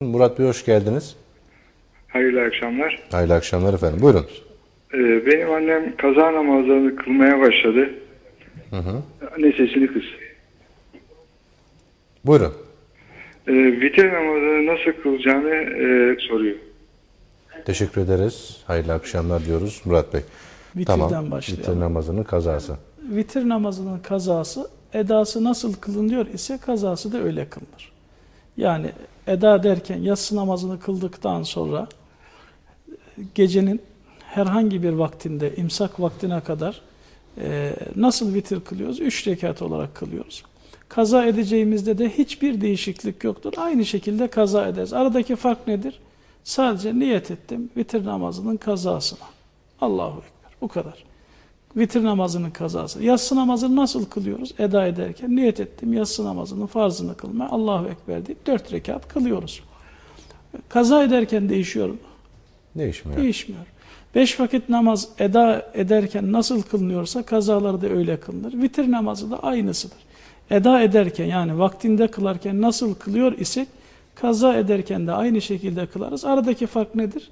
Murat Bey hoş geldiniz. Hayırlı akşamlar. Hayırlı akşamlar efendim. Buyurun. Ee, benim annem kaza namazlarını kılmaya başladı. Anne sesini kız. Buyurun. Ee, vitir namazını nasıl kılacağını e, soruyor. Teşekkür ederiz. Hayırlı akşamlar diyoruz Murat Bey. Vitirden tamam. başlayalım. Vitir namazının kazası. Vitir namazının kazası edası nasıl kılınıyor ise kazası da öyle kılınır. Yani eda derken yatsı namazını kıldıktan sonra gecenin herhangi bir vaktinde imsak vaktine kadar e, nasıl vitir kılıyoruz? Üç rekat olarak kılıyoruz. Kaza edeceğimizde de hiçbir değişiklik yoktur. Aynı şekilde kaza ederiz. Aradaki fark nedir? Sadece niyet ettim vitir namazının kazasına. Allahu Ekber. Bu kadar. Vitir namazının kazası. Yatsı namazını nasıl kılıyoruz? Eda ederken niyet ettim yatsı namazının farzını kılmaya Allahu Ekber deyip dört rekat kılıyoruz. Kaza ederken değişiyor mu? Değişmiyor. Değişmiyor. Beş vakit namaz eda ederken nasıl kılınıyorsa kazaları da öyle kılınır. Vitir namazı da aynısıdır. Eda ederken yani vaktinde kılarken nasıl kılıyor isek kaza ederken de aynı şekilde kılarız. Aradaki fark nedir?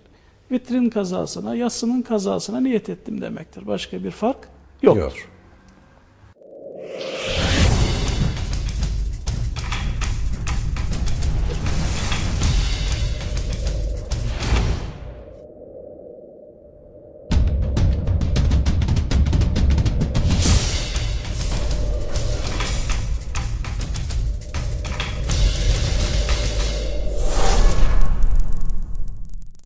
Vitrin kazasına, yatsının kazasına niyet ettim demektir. Başka bir fark yoktur. Yok.